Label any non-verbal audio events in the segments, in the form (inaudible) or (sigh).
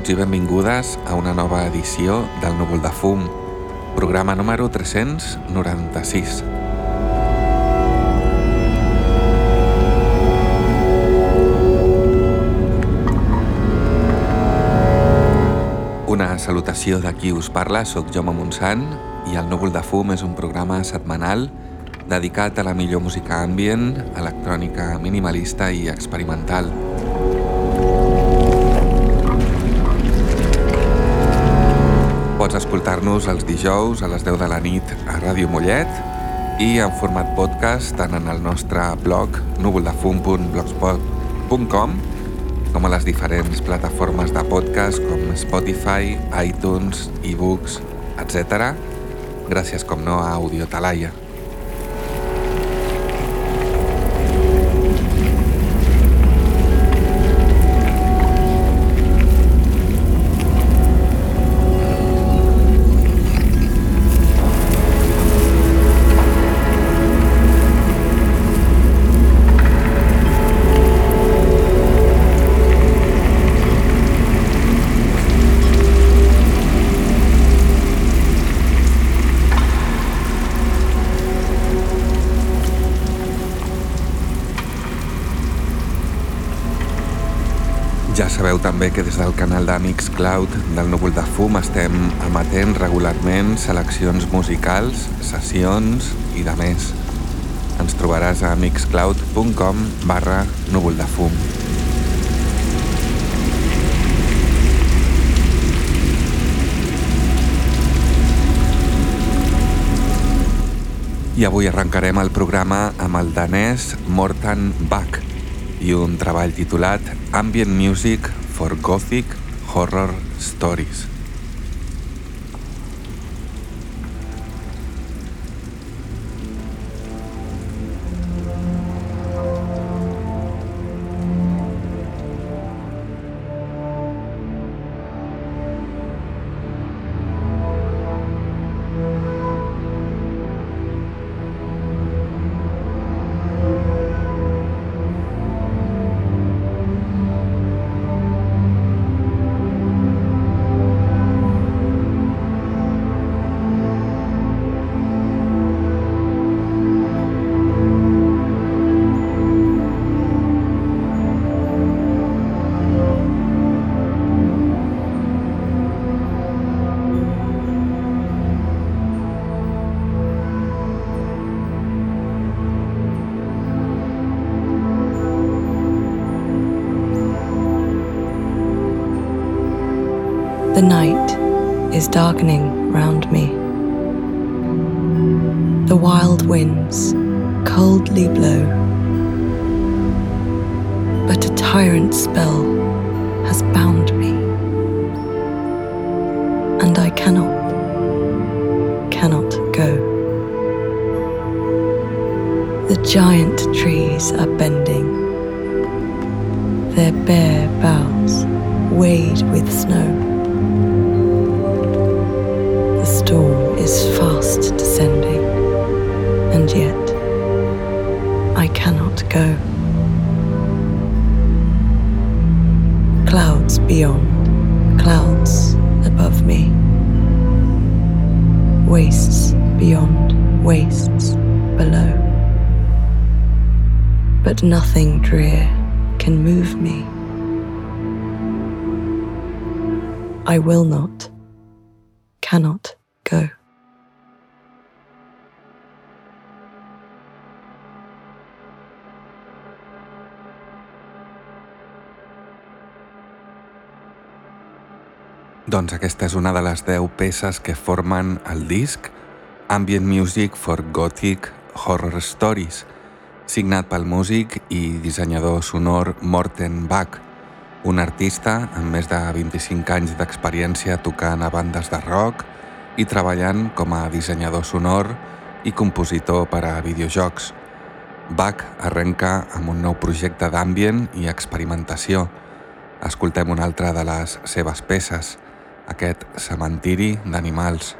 benvinguts i benvingudes a una nova edició del Núvol de Fum, programa número 396. Una salutació de qui us parla, sóc Jaume Montsant i el Núvol de Fum és un programa setmanal dedicat a la millor música ambient, electrònica minimalista i experimental. Escoltar-nos els dijous a les 10 de la nit a Ràdio Mollet i en format podcast tant en el nostre blog núvoldefum.blogspot.com com a les diferents plataformes de podcast com Spotify, iTunes, ebooks, etc. Gràcies, com no, a Audio Talaia. També que des del canal d'Amics Cloud del Núvol de Fum estem emetent regularment seleccions musicals, sessions i de més. Ens trobaràs a mixcloud.com barra núvol de fum. I avui arrencarem el programa amb el danès Morten Bach, i un treball titulat Ambient Music for Gothic Horror Stories. The night is darkening round me. The wild winds coldly blow, but a tyrant spell has bound me, and I cannot, cannot go. The giant trees are bending, their bare nothing drear can move me. I will not, cannot go. Doncs aquesta és una de les 10 peces que formen el disc Ambient Music for Gothic Horror Stories, signat pel músic i dissenyador sonor Morten Bach, un artista amb més de 25 anys d'experiència tocant a bandes de rock, i treballant com a dissenyador sonor i compositor per a videojocs. Bach arrenca amb un nou projecte d'ambient i experimentació. Escoltem una altra de les seves peces, aquest cementiri d'animals.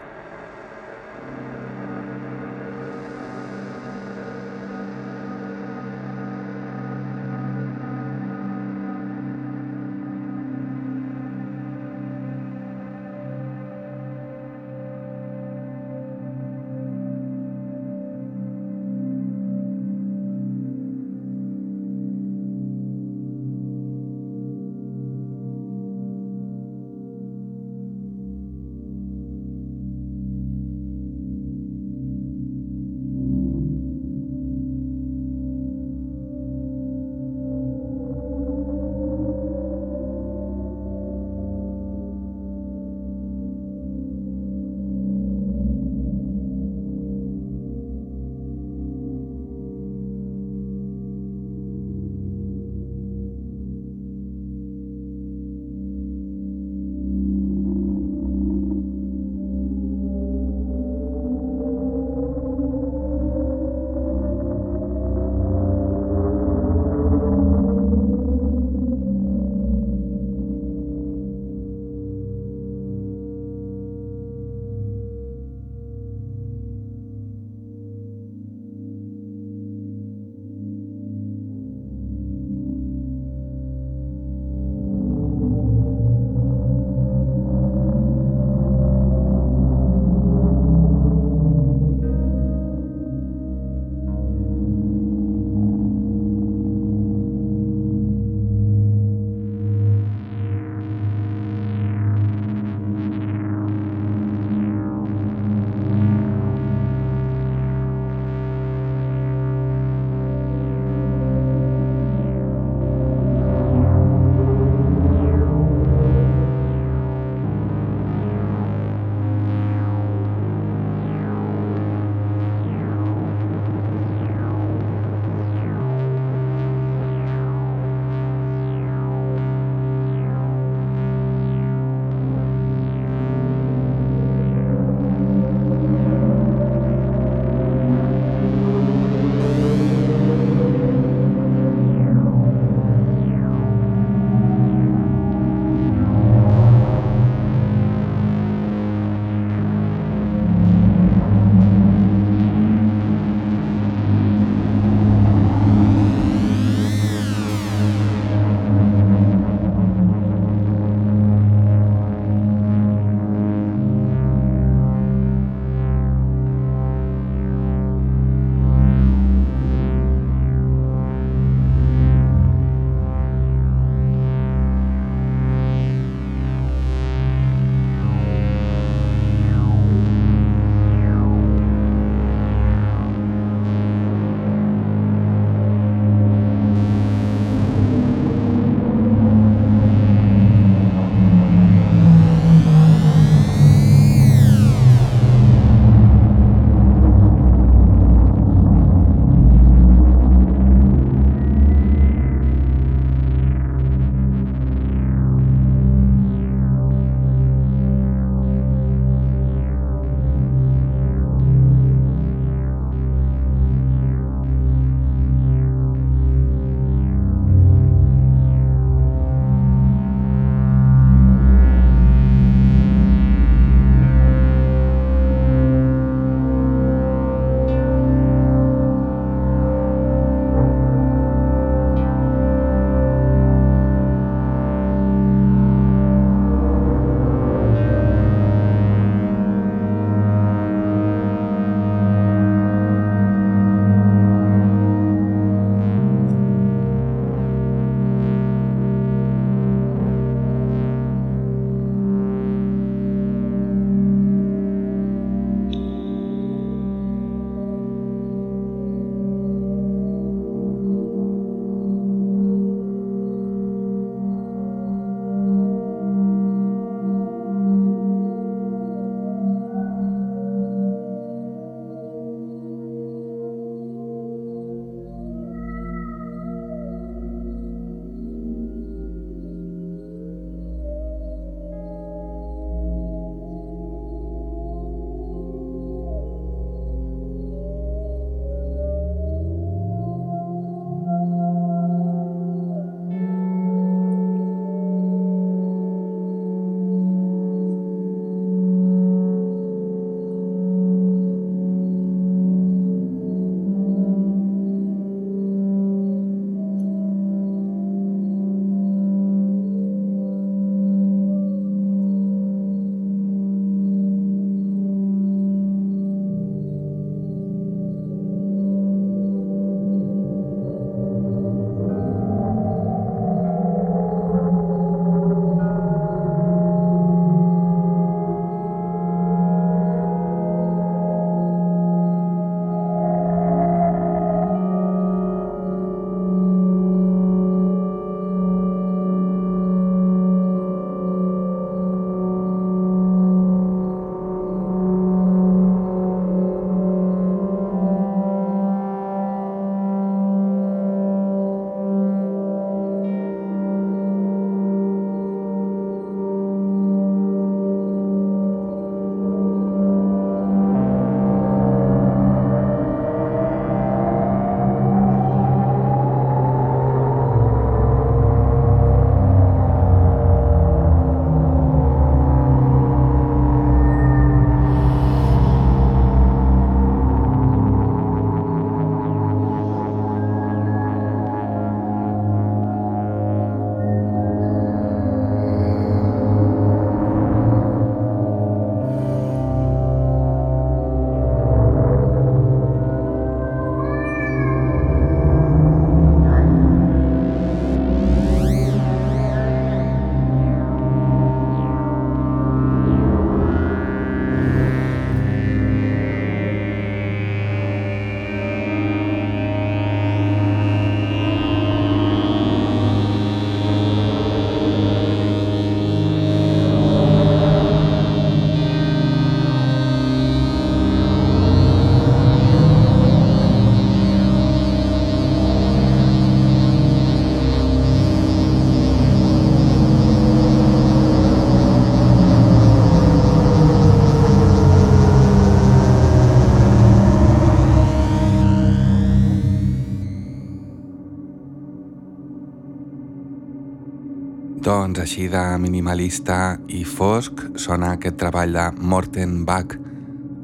Doncs així de minimalista i fosc sona aquest treball de Morten Bach,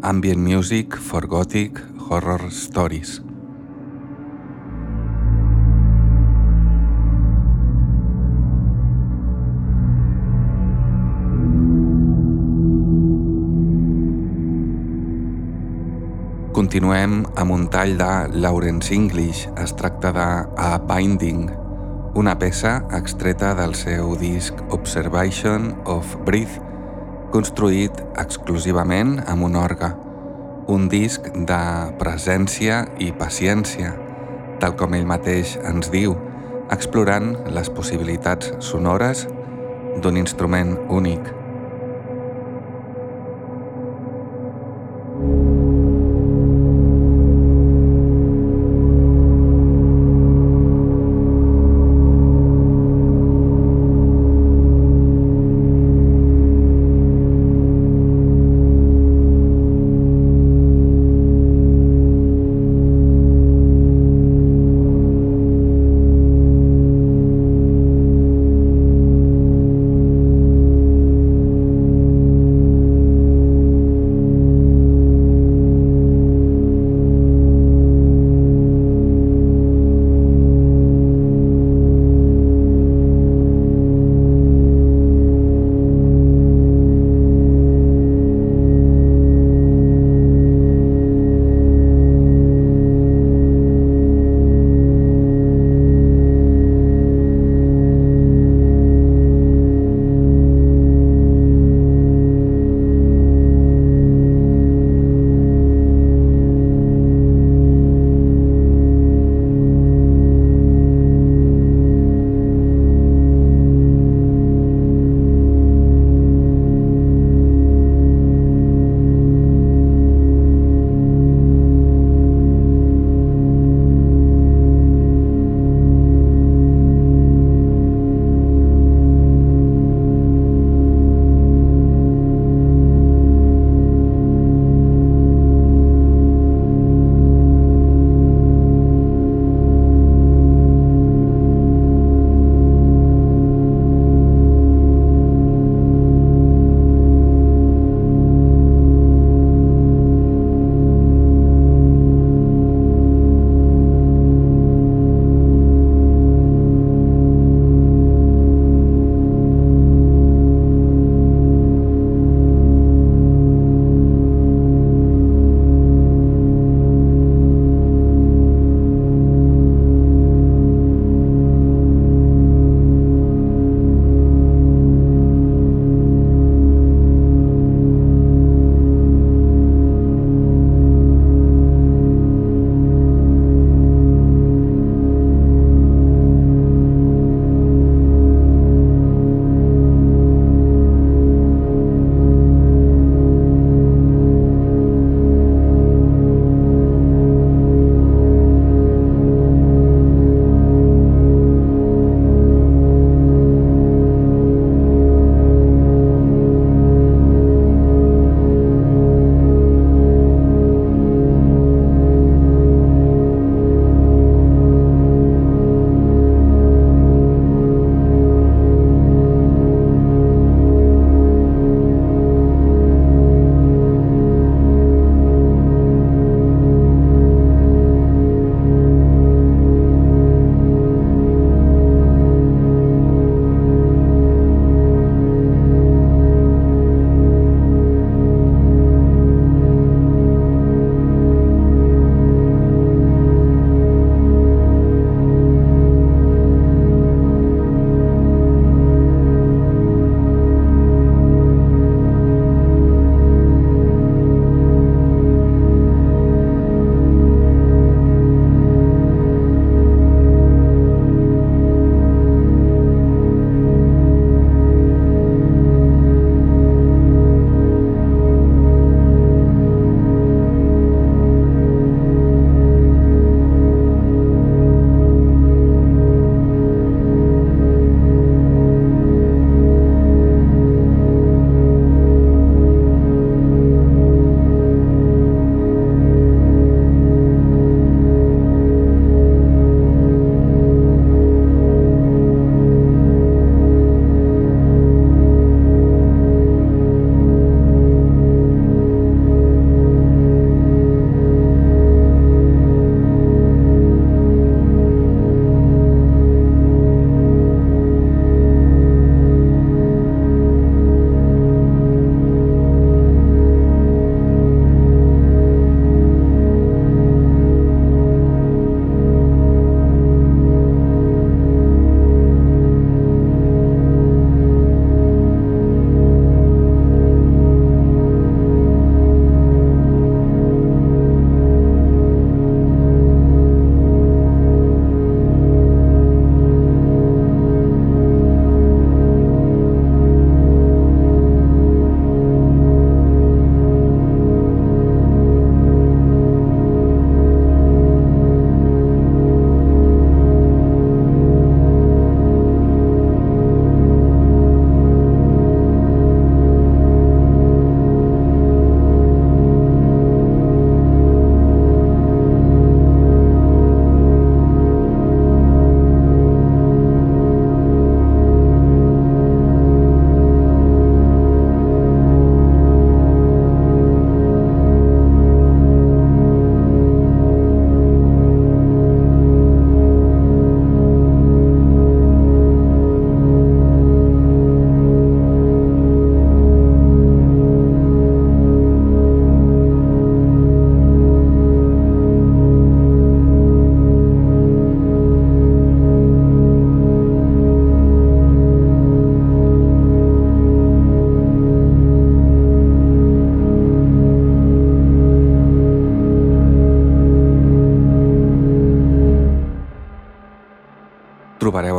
Ambient Music for Gothic Horror Stories. Continuem amb un tall de Lawrence English. Es tracta de A Binding, una peça extreta del seu disc Observation of Breath, construït exclusivament amb un orgue. Un disc de presència i paciència, tal com ell mateix ens diu, explorant les possibilitats sonores d'un instrument únic.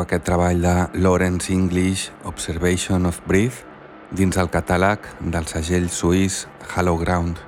Aquest treball de Lawrence English, Observation of Breath, dins el catàleg del segell suís Hollow Ground.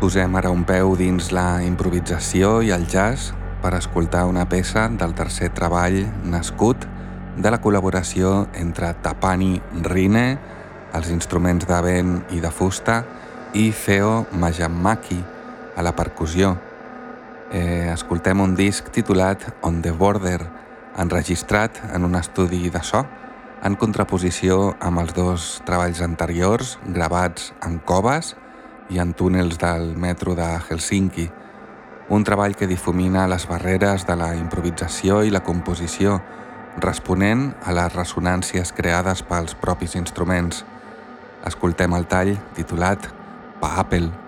Posem ara un peu dins la improvisació i el jazz per escoltar una peça del tercer treball nascut de la col·laboració entre Tapani Rine, els instruments de vent i de fusta, i Theo Majamaki, a la percussió. Eh, escoltem un disc titulat On the Border, enregistrat en un estudi de so, en contraposició amb els dos treballs anteriors gravats en coves i en túnels del metro de Helsinki, un treball que difumina les barreres de la improvisació i la composició, responent a les ressonàncies creades pels propis instruments. Escoltem el tall titulat Pa Apple.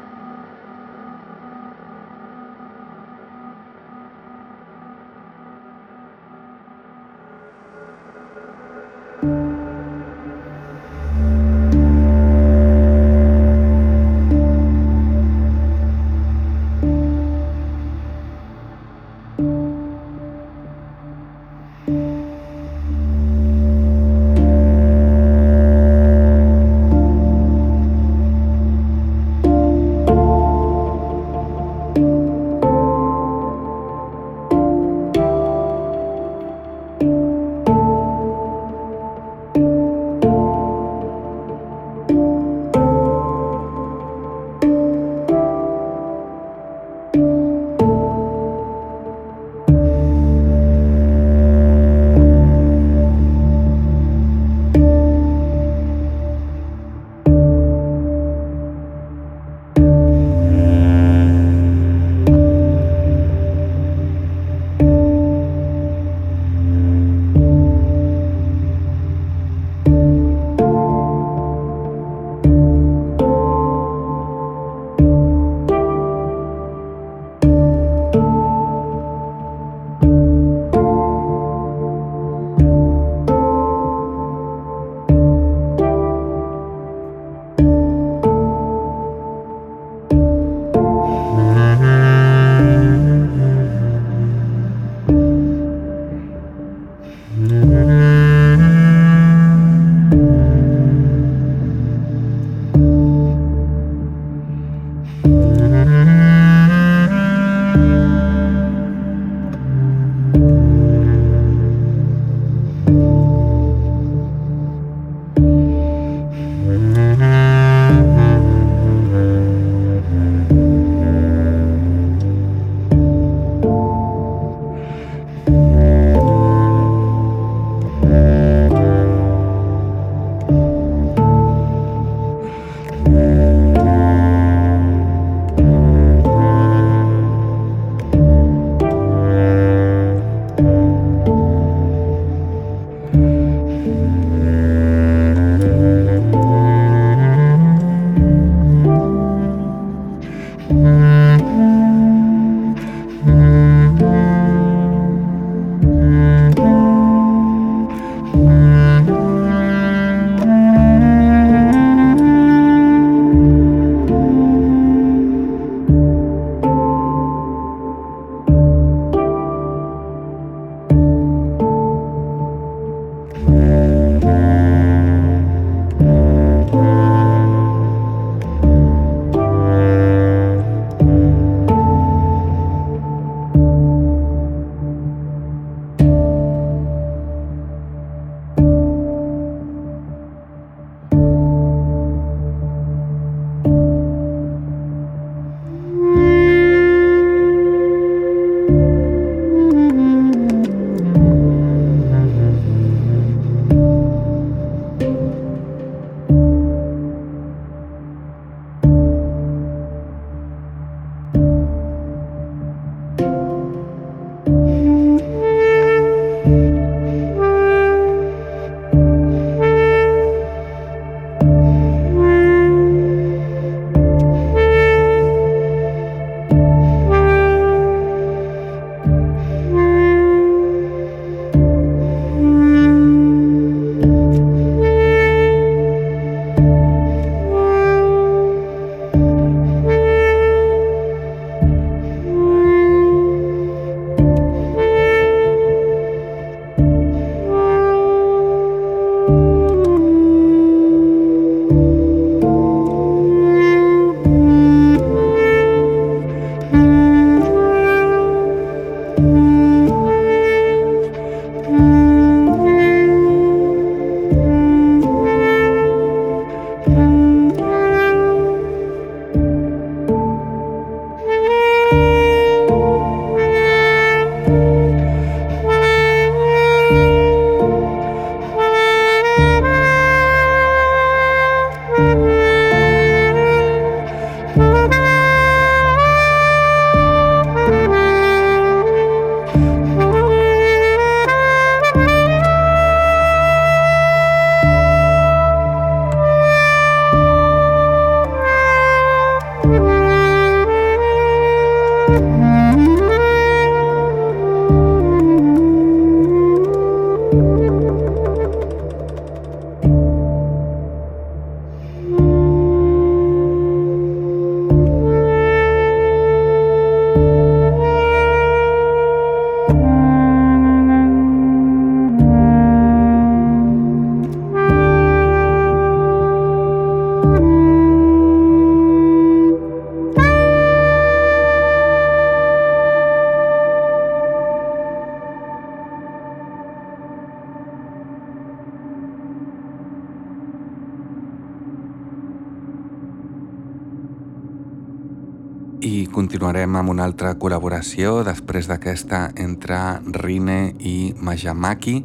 Col·laboració després d'aquesta entre Rine i Majamaki,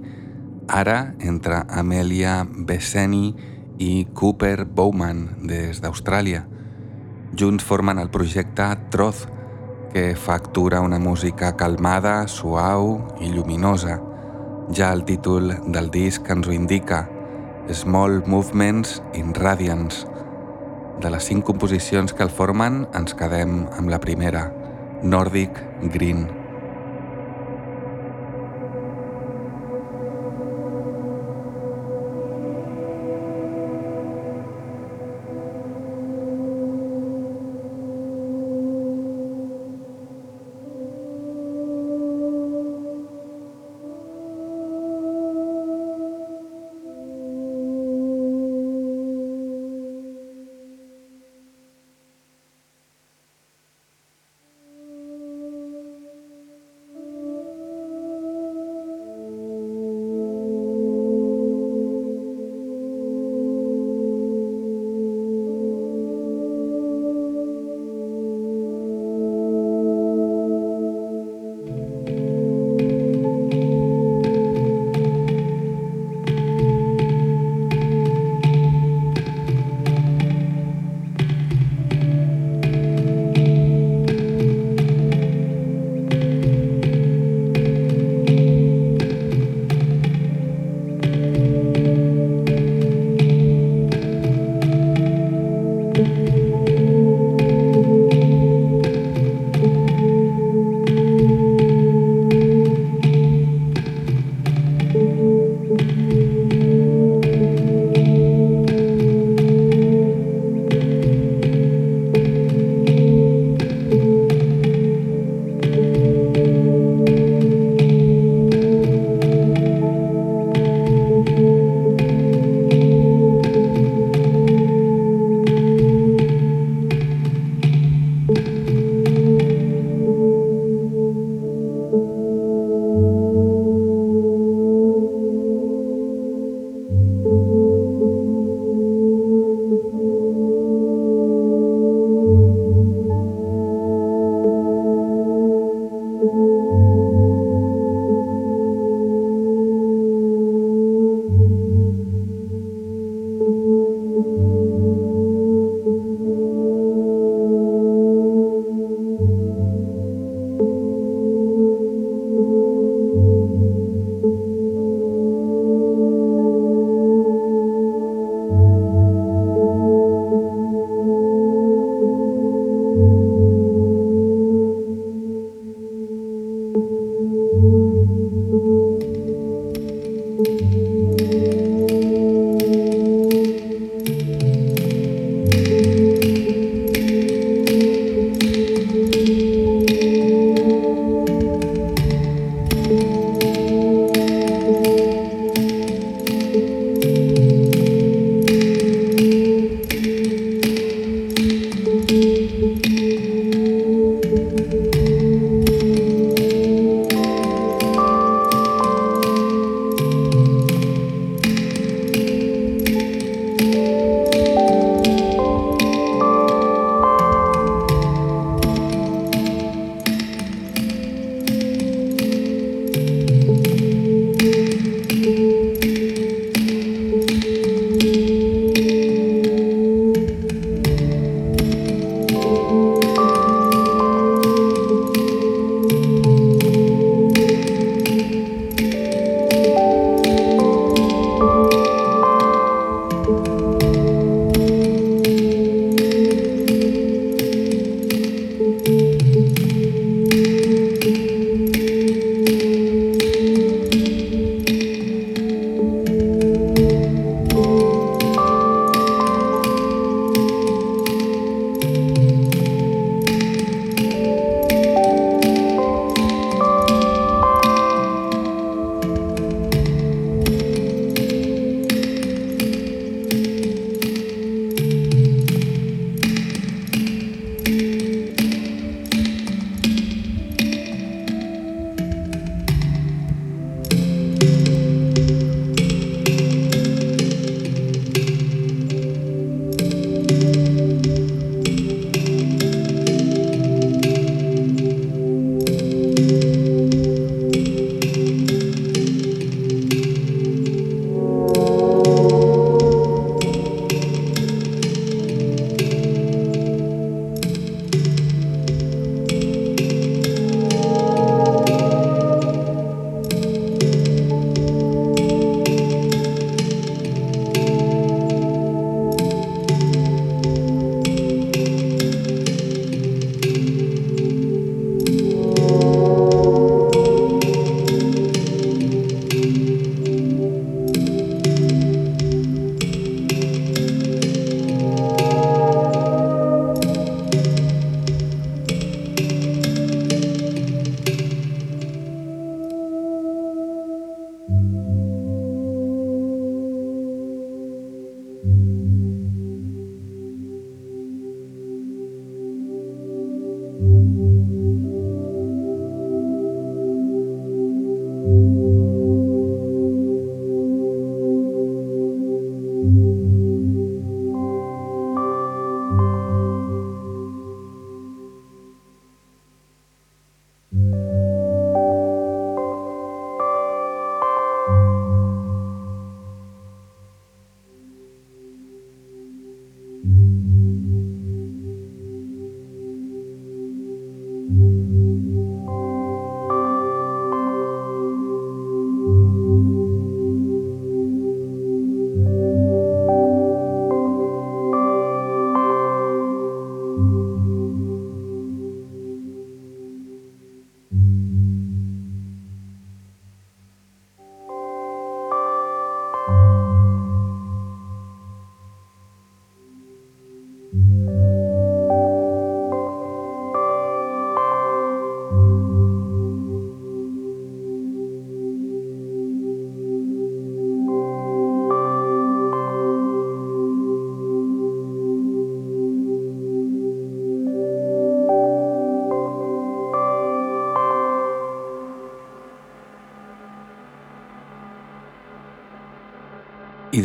ara entre Amelia Beseni i Cooper Bowman des d'Austràlia. Junts formen el projecte Troth, que factura una música calmada, suau i lluminosa. Ja el títol del disc ens ho indica, Small Movements in Radiance. De les cinc composicions que el formen, ens quedem amb la primera, Nordic Green.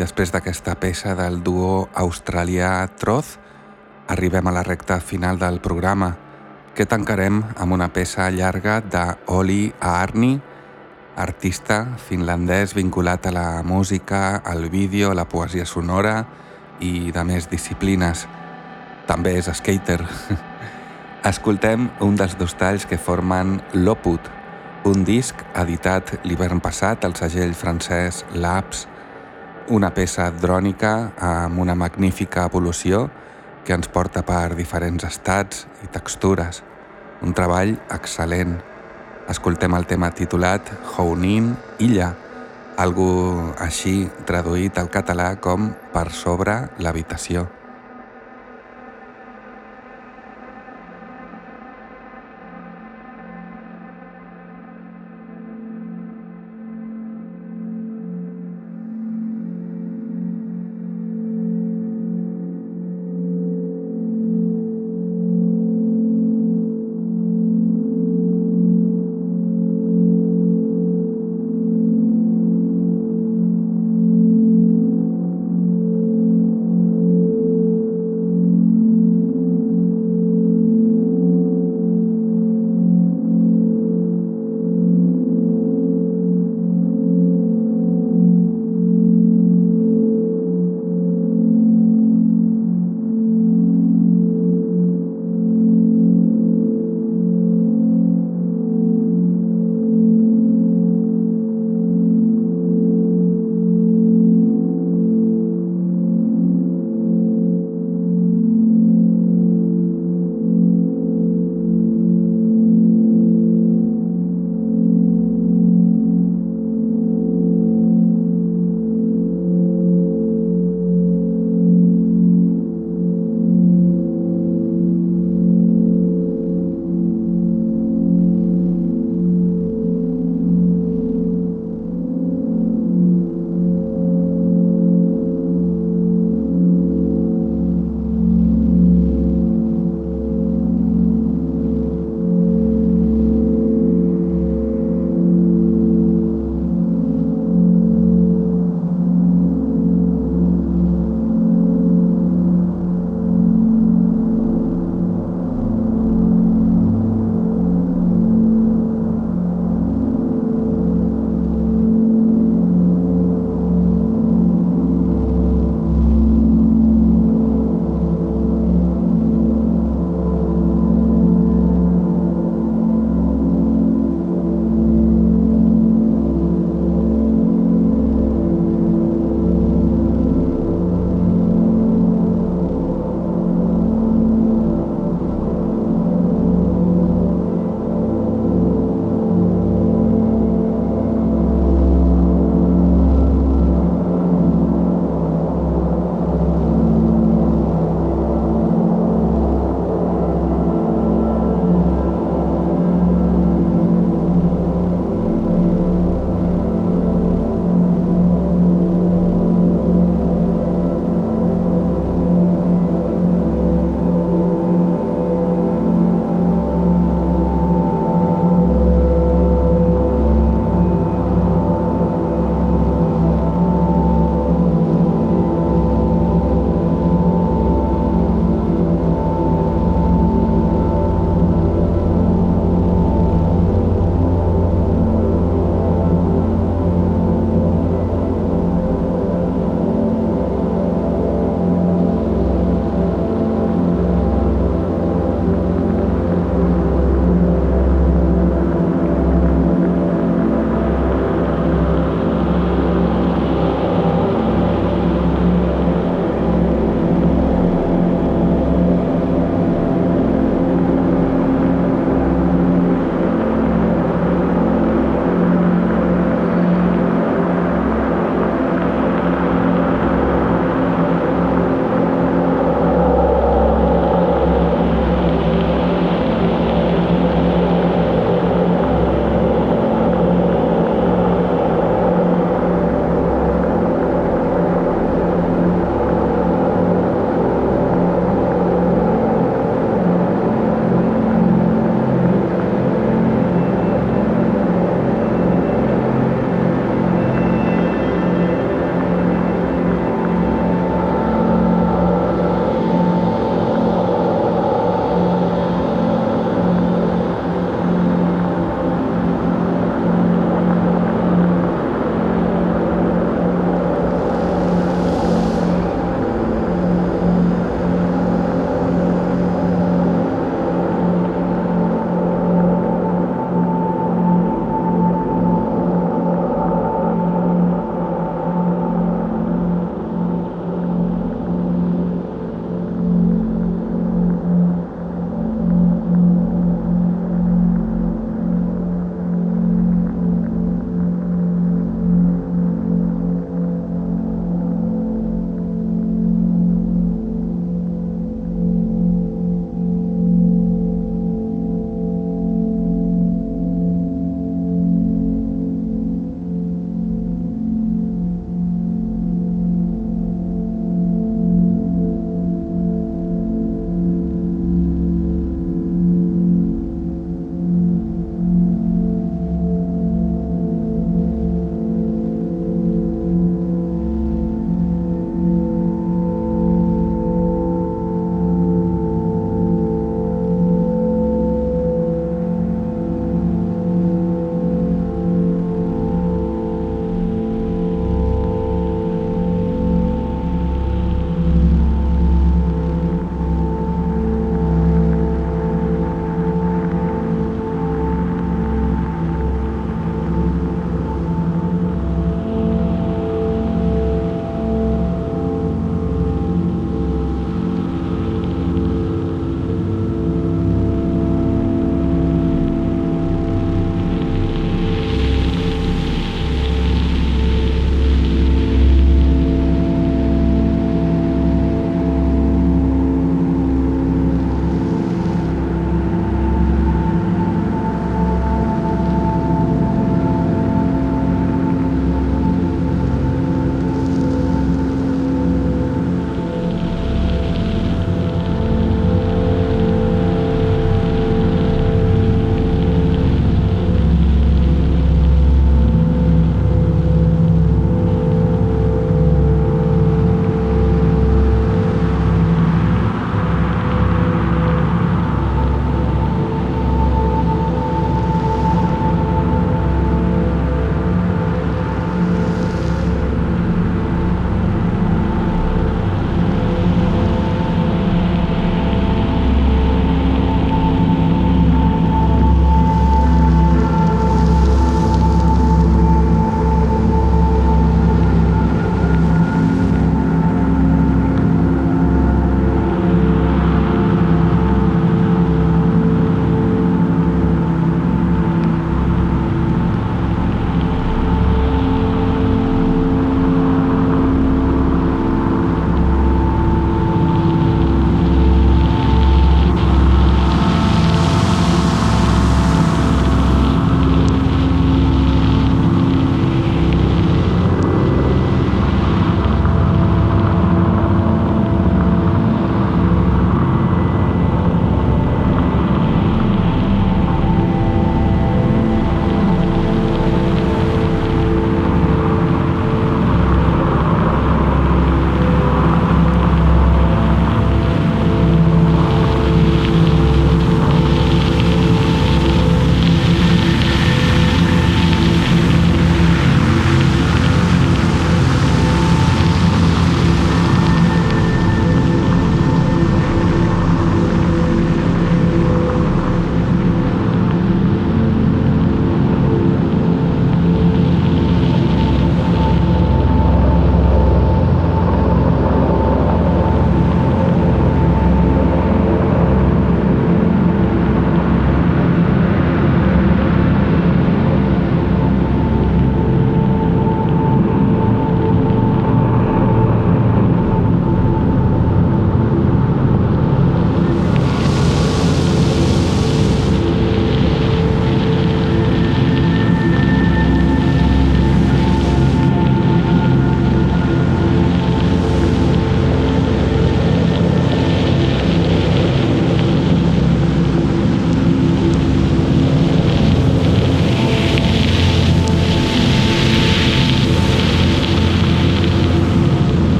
Després d'aquesta peça del duo australià Troth, arribem a la recta final del programa, que tancarem amb una peça llarga de Oli Aarni, artista finlandès vinculat a la música, al vídeo, la poesia sonora i de més disciplines. També és skater. (laughs) Escoltem un dels dos talls que formen Loput, un disc editat l'hivern passat al segell francès Labs, una peça drònica amb una magnífica evolució que ens porta per diferents estats i textures. Un treball excel·lent. Escoltem el tema titulat Hounin Illa, algú així traduït al català com per sobre l'habitació.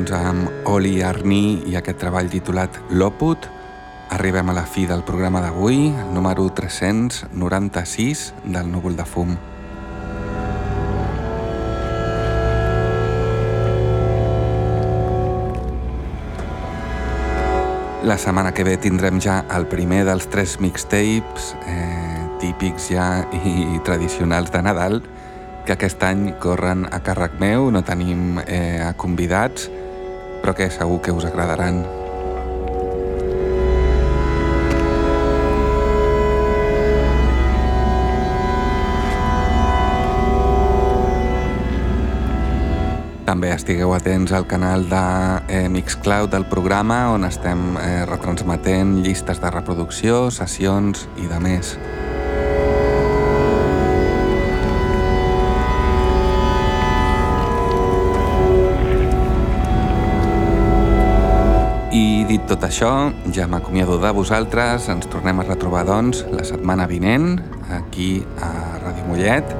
Doncs amb Oli Arni i aquest treball titulat Loput arribem a la fi del programa d'avui, número 396 del Núvol de Fum. La setmana que ve tindrem ja el primer dels tres mixtapes eh, típics ja i tradicionals de Nadal, que aquest any corren a càrrec meu, no tenim eh, convidats, però que segur que us agradaran. També estigueu atents al canal de eh, Mixcloud del programa on estem eh, retransmetent llistes de reproducció, sessions i de més. Tot això, ja m'acomiado de vosaltres. Ens tornem a retrobar, doncs, la setmana vinent, aquí a Ràdio Mollet,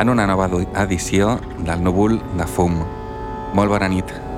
en una nova edició del Núvol de Fum. Molt bona nit.